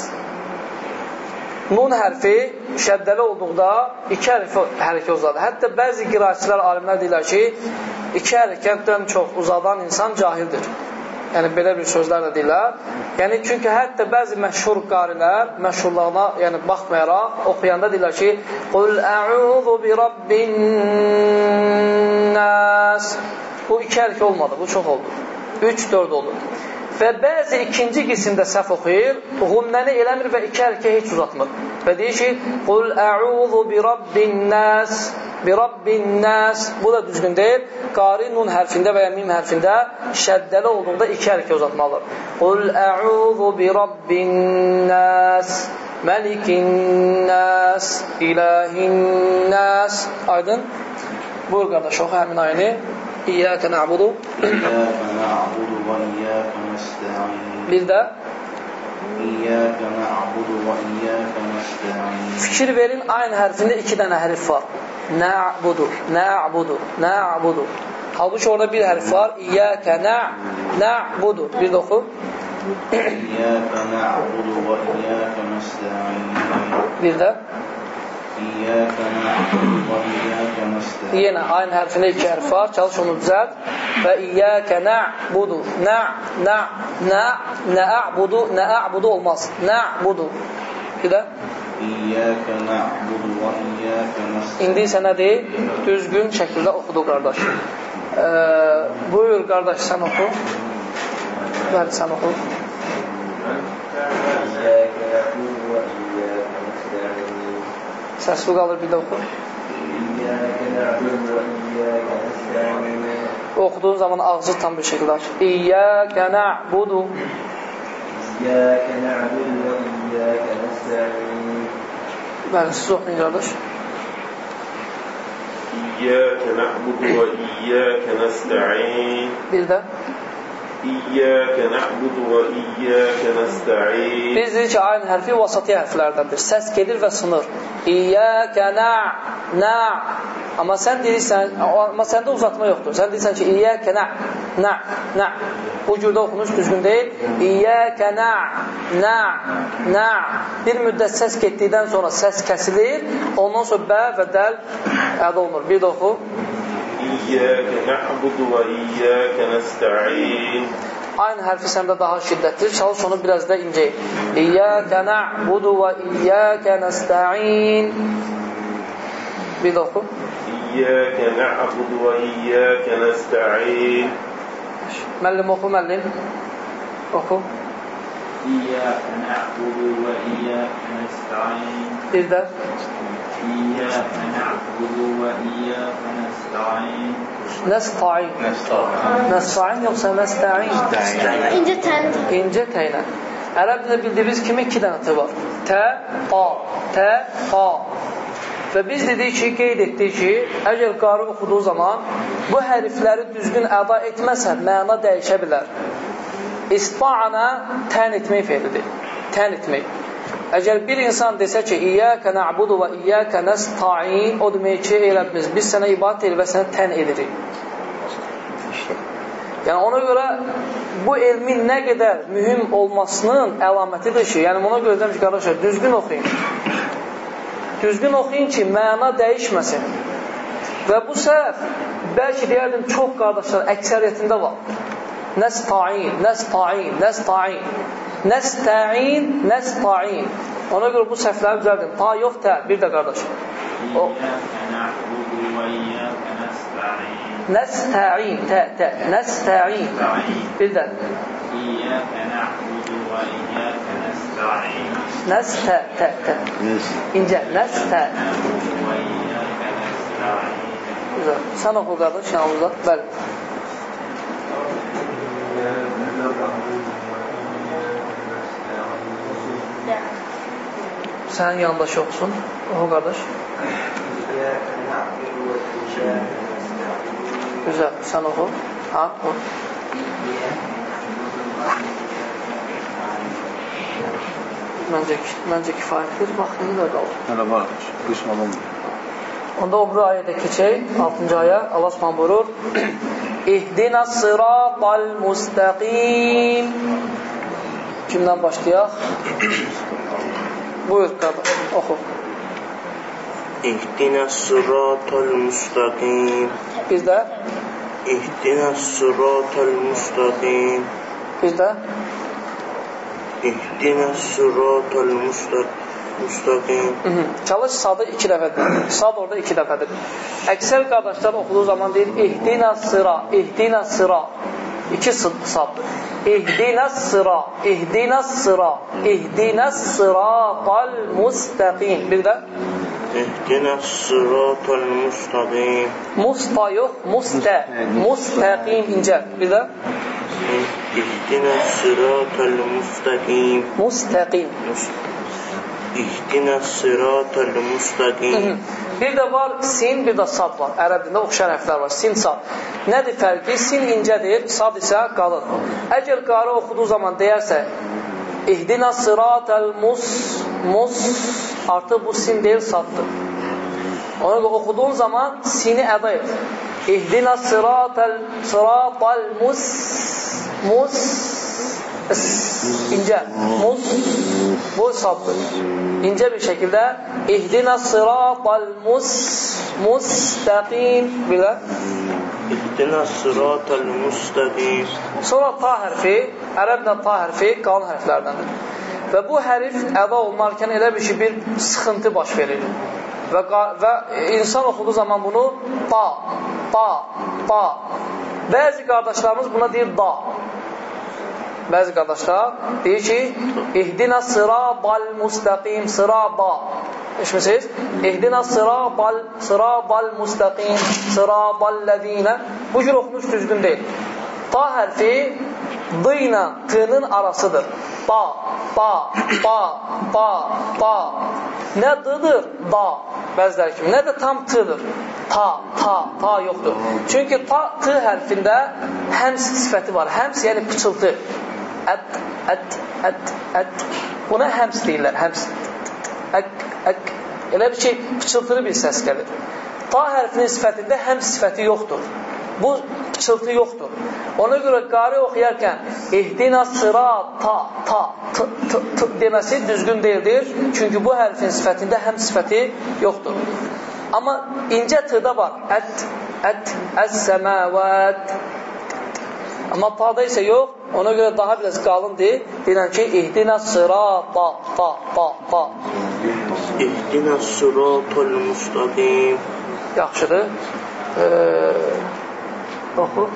Nun hərfi şəddəli olduqda iki hərfi hərəkə uzadır. Hətta bəzi qiraətçilər, alimlər deyirlər ki, iki hərəkətdən çox uzadan insan cahildir. Yəni, belə bir sözlər də deyirlər. Yəni, çünki hətta bəzi məşhur qarilər, məşhurluğuna yəni, baxmayaraq, oxuyanda deyirlər ki, Qul ə'udhu bi rabbin nəs. Bu iki hərfi olmadı, bu çox oldu. Üç, dörd oldu. Və bəzi ikinci qismdə səhv oxuyur,ğunnəni eləmir və iki hərfi heç uzatmır. Və deyir ki, Qul ə'udhu bi rabbin nəs bi rabbin nas bu da düzgün deyil. Qari nun hərfində və ya mim hərfində şəddəli olduğunda iki hərəkə uzatmalıdır. Qul a'udhu bi rabbin nas malikin nas ilahin nas Aydın? Buyur qardaş, oxu həmin ayəni. İyyəkə na'budu
İyyəkə na'budu və iyyəkə nəstə'in
Bir də
İyyəkə na'budu və iyyəkə nəstə'in
fikir verin, ayın hərfində iki dənə hərf var. Na'budu, na'budu, na'budu. Halbuki orada bir hərf var. İyyəkə na, na'budu. Bir də oxu.
İyyəkə na'budu və iyyəkə nəstə'in
Bir də. Yenə ayın hərfində iki hərf var. Çalış onu düzəlt. Və iyyəkə na'budu. Na, na, na, na'budu, na'budu olmaz. Na'budu. Bir də.
İyyəkə na'budu və iyyəkə nəstə'in
İndi isə nədir? Düzgün şəkildə oxudu qardaş. Ee, buyur qardaş, sən oxu. Bəli, sən oxu. Səs-su qalır bir də oxu. Oxuduğun zaman ağzı tam bir şəkildə aç. İyyəkə nə'budu
İyyəkə nə'budu və iyyəkə nəstə'in
Bəli, siz oxuyun, qardaş.
İyyəkə nə'budu və iyyəkə nəstə'in
Bir də
İyyəkə nəhbudu və iyyəkə nəstəin.
Biz dedik ki, ayın hərfi vasatiyyə hərflərdəndir. Səs gedir və sınır. İyyəkə nə, nə. Amma sən deyirsən, amma səndə uzatma yoxdur. Sən deyirsən ki, İyyəkə nə, nə, nə. Bu cürdə oxunuş düzgün deyil. İyyəkə nə, nə, nə. Bir müddət səs getdikdən sonra səs kəsilir. Ondan sonra bə və dəl əd olunur. Bir də oxu.
İyyəkə nəhbudu və iyyəkə
nəstə'in Ayn hərfi səndə daha şiddətlidir. Çalış onu biraz da incəy. İyyəkə nəhbudu və iyyəkə nəstə'in Bir də oxu.
İyyəkə nəhbudu və iyyəkə
nəstə'in Məllim oxu, məllim. Oxu.
İyyəkə nəhbudu və iyyəkə nəstə'in
Bir də.
İyyəkə نعبد وإياك نستعين
Nəsta'in. Nəsta'in yoxsa nəsta'in?
İncə təndir.
İncə təylə. Ərəb dilində bildiyimiz kimi iki dənə tə var. Tə, a, tə, a. Və biz dedik ki, qeyd etdik ki, əgər qarı oxuduğu zaman bu hərfləri düzgün əda etməsə, məna dəyişə bilər. İsta'ana tən etmək feilidir. Tən etmək. Əgər bir insan desə ki, İyyəkə na'budu və İyyəkə nəsta'in, o demək ki, ey Rəbbimiz, biz sənə ibadət edir və sənə tən edirik. Yəni ona görə bu elmin nə qədər mühüm olmasının əlamətidir ki, yəni ona görə deyirəm ki, qardaşlar, düzgün oxuyun. Düzgün oxuyun ki, məna dəyişməsin. Və bu səhv Bəlkə deyərdim, çox qardaşlar əksəriyyətində var. Nəsta'in, nəsta'in, nəsta'in. Nəsta'in, nəsta'in. Ona görə bu səhvləri düzəldim. Ta yox, tə, bir də qardaş. O, nəsta'in, tə, tə, nəsta'in. Bir də. Nəstə, tə, tə. İncə, nəstə. Güzel. Sən oxu qardaş yanımızda. Bəli. Sənin yanındaşı oxusun. Oxu qardaş. Güzel. Sən oxu. Ha, oxu. Məncə, məncə kifayətdir. Bax, nə qədər qalır.
Hələ var. Qışmalı olmuyor.
Onda o bir ayədə keçək. 6-cı ayə. Allah Subhanahu buyurur: İhdina sıratal mustaqim. Kimdən başlayaq? Buyur, qardaş, oxu.
İhdina sıratul müstəqim.
Bir də?
İhdina sıratul müstəqim.
Bir də?
İhdina sıratul
müstəqim. Müstəqim. Çalış sadı iki dəfədir. Sad orada iki dəfədir. Əksər qardaşlar oxuduğu zaman deyir, ihdina sıra, ihdina sıra. İki sabdır. İhdinəs sıra, ihdinəs sıra, ihdinəs sıratal müstəqim. Bir də
İhdinəs sıratal müstəqim.
Musta yox, mustə, müstəqim incə. Bir də
İhdinəs sıratal müstəqim.
Müstəqim.
Müstəqim. İhdinə sıratəl mustaqim.
Bir də var sin, bir də sad var. Ərəb dilində oxşar hərflər var. Sin, sad. Nədir fərqi? Sin incədir, sad isə qalın. Əgər qarı oxuduğu zaman deyərsə İhdinə sıratəl mus, mus artıq bu sin deyil, saddır. Ona da oxuduğun zaman sini əda et. İhdinə sıratəl sıratəl mus mus incə. Mus bu sapdır. İncə bir şəkildə ihdina sıratal mus mustaqim belə
İhdina sıratal mustaqim
Sonra ta hərfi, ərəblə ta hərfi qalan hərflərdəndir. Və bu hərf əda olunarkən elə bir şey, bir sıxıntı baş verir. Və, və insan oxuduğu zaman bunu ta, ta, ta. Bəzi qardaşlarımız buna deyir da. Bəzi qardaşlar deyir ki, İhdina sırabal mustaqim sıraba. Eşməsiniz? İhdina sırabal sırabal mustaqim sırabal ləzinə. Bu cür oxunuş düzgün deyil. Ta hərfi D ilə T-nin arasıdır. Ta, ta, ta, ta, ta. Nə D-dır? Da. Bəziləri kimi. Nə də tam T-dır? Ta, ta, ta yoxdur. Çünki ta, T hərfində həms sifəti var. Həms yəni pıçıltı. Ət, ət, ət, ət. Buna həms deyirlər. Həms. Ək, ək. Elə bir ki, pıçıltılı bir səs gəlir. Ta hərfinin sifətində həm sifəti yoxdur. Bu pıçıltı yoxdur. Ona görə qarı oxuyarkən ehdina sıra ta ta t t t deməsi düzgün deyildir. Çünki bu hərfin sifətində həm sifəti yoxdur. Amma incə t-da var. Ət, ət, əs-səməvət. Amma ta-da isə yox. Ona görə daha biraz qalındır. Deyirəm ki, ehdina sıra ta ta ta ta.
Ehdina sıra tol mustaqim.
Yaxşıdır. Ee, oxu.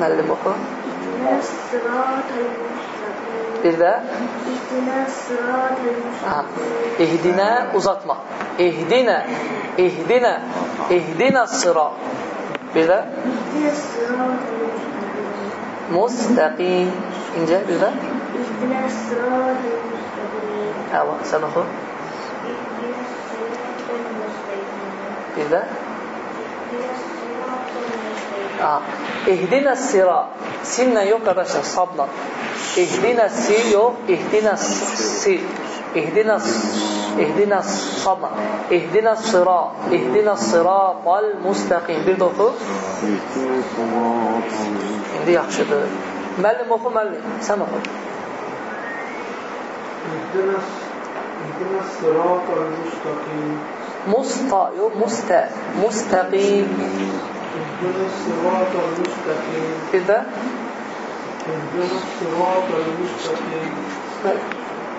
Müəllim oxu. Bir də ha, ihdinə uzatma. İhdinə, ihdinə, ihdinə sıra. Bir də mustaqim. İncə bir də. Əla, sən oxu. إيه آه. ده اهدنا السراء سنة يوكا باشا صبنا اهدنا السيو اهدنا السي اهدنا اهدنا صبنا اهدنا الصراط. اهدنا الصراط المستقيم. Bir de oku. Şimdi yakışıdı müellim oku سن sen oku.
اهدنا الصراط المستقيم.
musta yox, musta,
mustəqim.
Bir də?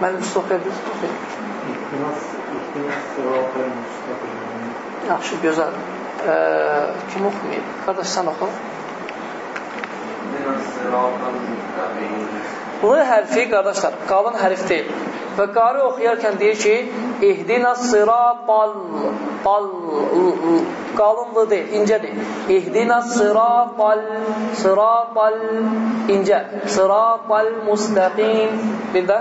Mən Mustafa bir
Yaxşı, gözəl. Ə, kim oxumayıb? Qardaş, sən oxu. L hərfi, qardaşlar, qalın hərif deyil. Və qari oxuyarkən deyir ki, İhdina sıratal, bal, qalınlı deyil, incə deyil. İhdina sıratal, sıratal, incə. Sıratal mustaqim. Bir də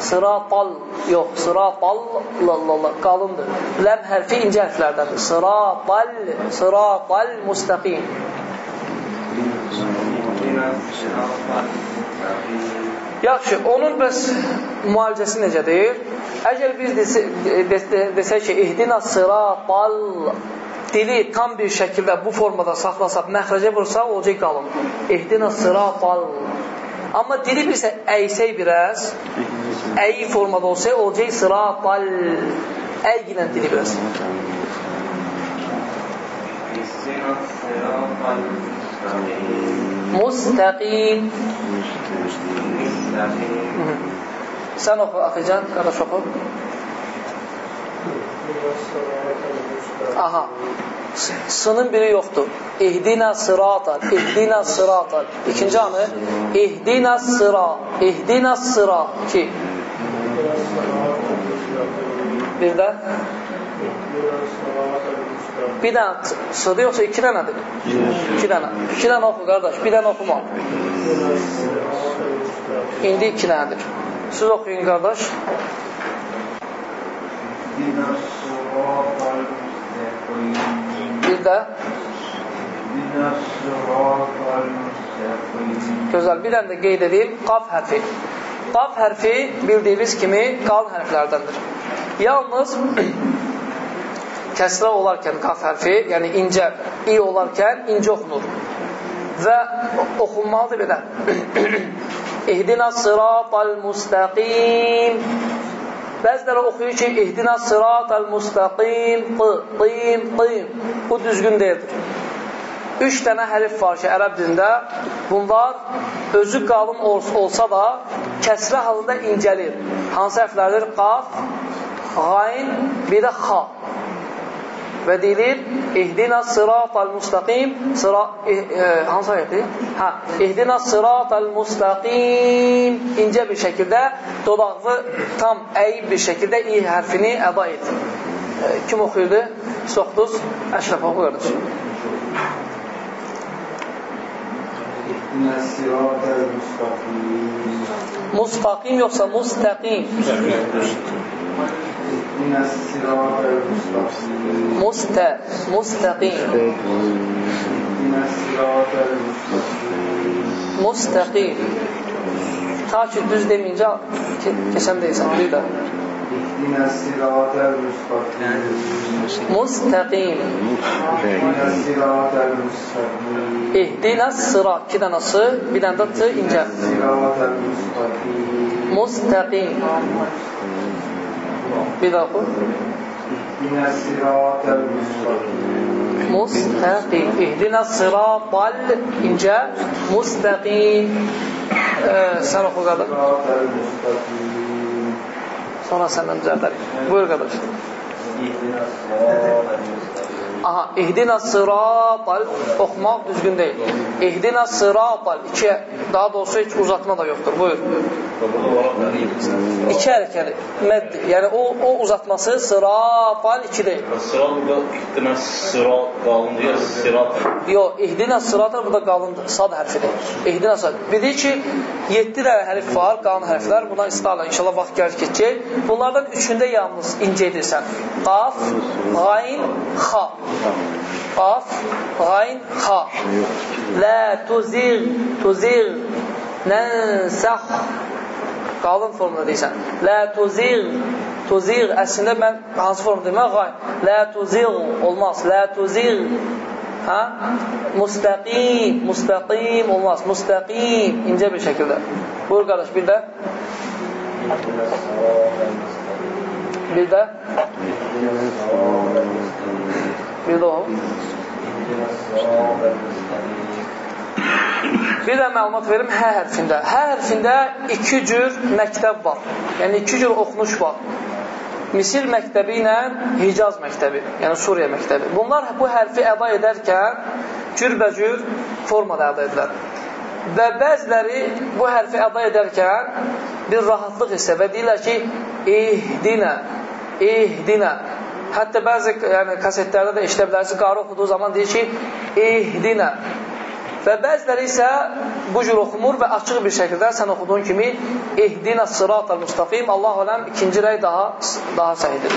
sıratal, yox, sıratal, qalındır. Ləm hərfi incə hərflərdəndir. Sıratal, sıratal mustaqim. Yaxşı, onun bəs müalicəsi necədir? Əgər biz desə, desə, desək ki, ihdina sıratal dili tam bir şəkildə bu formada saxlasaq, məxrəcə vursaq, olacaq qalın. İhdina sıratal Amma dili bizə əysək biraz, əyi formada olsa, olacaq sıratal əy ilə dili biraz. Mustaqim Sən oxu, Axican, qardaş oxu. Aha. Sının biri yoxdur. İhdina sıratal, ihdina sıratal. İkinci anı, ihdina sıra, ihdina sıra. Ki. Bir də. Bir dənə sıdı yoxsa iki dənədir? İki dənə. İki dənə oxu, qardaş. Bir dənə oxuma. İndi iki dənədir. Siz oxuyun, qardaş. Bir də Gözəl, bir dənə də qeyd edeyim, qaf hərfi. Qaf hərfi bildiyimiz kimi qalın hərflərdəndir. Yalnız kəsrə olarkən qaf hərfi, yəni incə, i olarkən incə oxunur. Və oxunmalıdır belə. İhdina sıratal mustaqim Bəziləri oxuyur ki, ihdina sıratal mustaqim, t, tim, tim. Bu düzgün deyildir. Üç dənə hərif var ki, ərəb dilində. Bunlar özü qalın olsa da kəsrə halında incəlir. Hansı hərflərdir? Qaf, qayn, bir də xa. Və deyilir, ihdina sıratal mustaqim, sıra, eh, eh, hansı ayətdir? Hə, ihdina sıratal mustaqim, incə bir şəkildə, dodağı tam əyib bir şəkildə i hərfini əda et. E, kim oxuyurdu? Soxduz, Əşrəf oxu qardaş. Mustaqim yoxsa mustaqim? Musta, mustaqim. Mustaqim. Ta ki düz deməyincə keçən deyilsən, bir də. Mustaqim. İhdina sıra. İki dənəsi, bir dənə də tı incə. Mustaqim. Bir daha oxu. Mustaqim. İhdina sıratal incə. Mustaqim. Sən oxu qardaş. Sonra səndən düzəldərik. Buyur qardaş. Aha, ihdina sıratal oxumaq düzgün deyil. İhdina sıratal iki, daha doğrusu heç uzatma da yoxdur. Buyur. İki hərəkəli. Mədd. Yəni o o uzatması sıratal iki deyil.
Sırat burada ihdina sırat qalındır ya sırat.
Yox, ihdina sıratal burada qalındır. Sad hərfidir. İhdina sırat. Bilir ki 7 dənə hərf var, qalın hərflər. Bundan istifadə inşallah vaxt gəlir keçəcək. Bunlardan üçündə yalnız incə edirsən. Qaf, qayn, xa. Qaf, qayn, xa. La tuzir, tuzir, nənsəx. Qalın formada deyirsən. La tuzir, tuzir. Əslində mən hansı formada deyim? Qayn. La tuzir olmaz. La tuzir. Ha? Mustaqim, mustaqim olmaz. Mustaqim incə bir şəkildə. Buyur qardaş bir də. Bir də. Bir də o. Bir də məlumat verim hə hərfində. Hə hərfində iki cür məktəb var. Yəni iki cür oxunuş var. Misir məktəbi ilə Hicaz məktəbi, yəni Suriya məktəbi. Bunlar bu hərfi əda edərkən cürbəcür formada əda edilər. Və bəziləri bu hərfi əda edərkən bir rahatlıq hissə və deyirlər ki, ihdinə, ihdinə. Hətta bəzi yəni, kasetlərdə də eşidə bilərsiniz, qarı oxuduğu zaman deyir ki, ihdinə. Və bəziləri isə bu cür oxumur və açıq bir şəkildə sən oxuduğun kimi ihdina sıratal müstaqim Allah aləm ikinci rəy daha daha səhidir.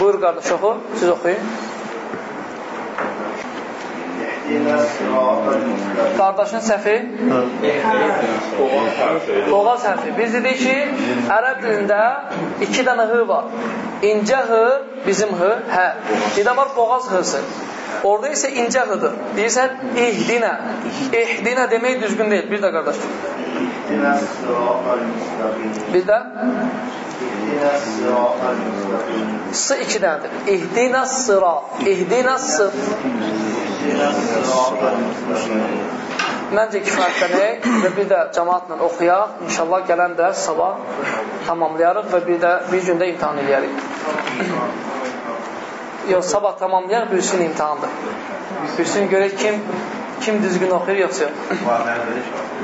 Buyur qardaş oxu, siz oxuyun. Qardaşın səhvi? Boğaz hərfi. Biz dedik ki, ərəb dilində iki dənə hı var. İncə hı, bizim hı, hə. Bir də var boğaz hısı. Orada isə incə hıdır. Deyirsən, ihdinə. İhdinə demək düzgün deyil. Bir də qardaş. Bir də? S iki dənədir. İhdinə sıra. İhdinə sıra. Məncə kifayətlənək və bir də cəmaatla oxuyaq. İnşallah gələn dərs sabah tamamlayarıq və bir də bir gündə imtihan edərik. Yox, sabah tamamlayaq, bilsin imtihandır. Bilsin görək kim kim düzgün oxuyur, yoxsa yox.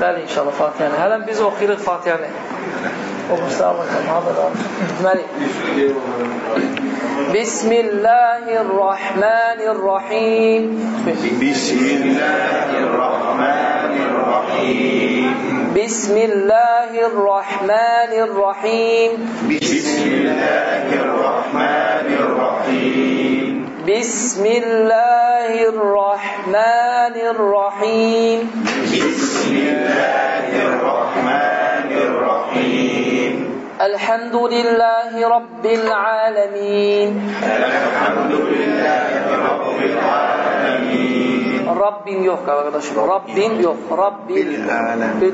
Bəli, inşallah Fatihəni. Hələn biz oxuyuruq Fatihəni. Oxusa bakalım, haber Deməli. Bismillahirrahmanirrahim.
Bismillahirrahmanirrahim.
Bismillahirrahmanirrahim.
Bismillahirrahmanirrahim.
Bismillahirrahmanirrahim.
Bismillahirrahmanirrahim.
Elhamdülillahi Rabbil alemin.
Elhamdülillahi Rabbil alemin.
Rabbin yok arkadaşım. Rabbin yok. Rabbil. Bir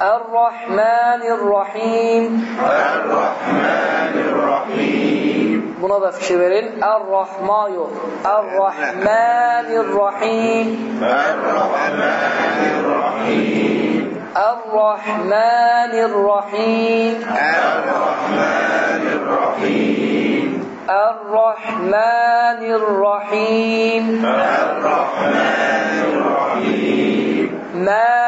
Er-Rahmanir-Rahim.
Er-Rahmanir-Rahim.
Buna da fikir verin. Er-Rahma yok. Er-Rahmanir-Rahim.
Er-Rahmanir-Rahim.
Er-Rahmanir-Rahim.
Er-Rahmanir-Rahim.
Er-Rahmanir-Rahim.
Er-Rahmanir-Rahim.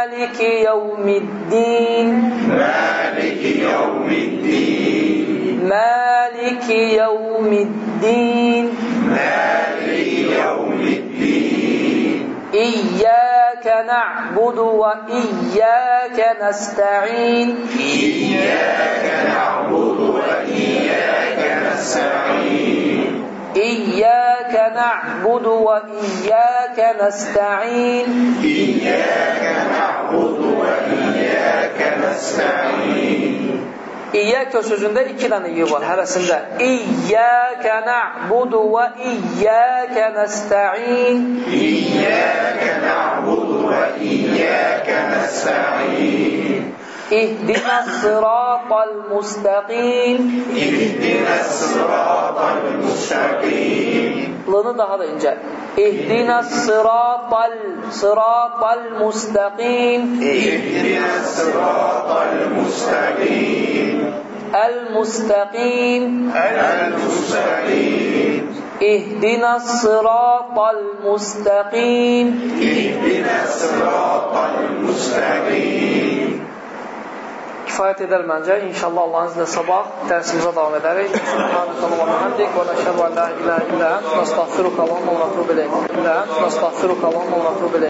مالك يوم الدين.
مالك يوم الدين.
مالك يوم الدين.
مالك يوم الدين.
إياك نعبد وإياك نستعين.
إياك نعبد وإياك نستعين.
إياك نعبد وإياك نستعين.
إياك نعبد na'budu və
iyyəkə nəstəin. İyyəkə sözündə iki dənə iyi var hərəsində. İyyəkə na'budu və iyyəkə nəstəin.
İyyəkə na'budu və iyyəkə nəstəin.
اهدنا الصراط المستقيم.
اهدنا الصراط المستقيم.
Lını daha da ince. اهدنا الصراط الصراط المستقيم.
اهدنا الصراط المستقيم.
المستقيم.
المستقيم.
اهدنا الصراط المستقيم.
اهدنا الصراط المستقيم.
Kifayət edər məncə. İnşallah Allahın iznilə sabah dərsimizə davam edərik. Subhanəkallah və nəşhədu an la ilaha illə ent, nəstəğfiruka və nətubu ilayk. İllə ent, nəstəğfiruka və nətubu ilayk.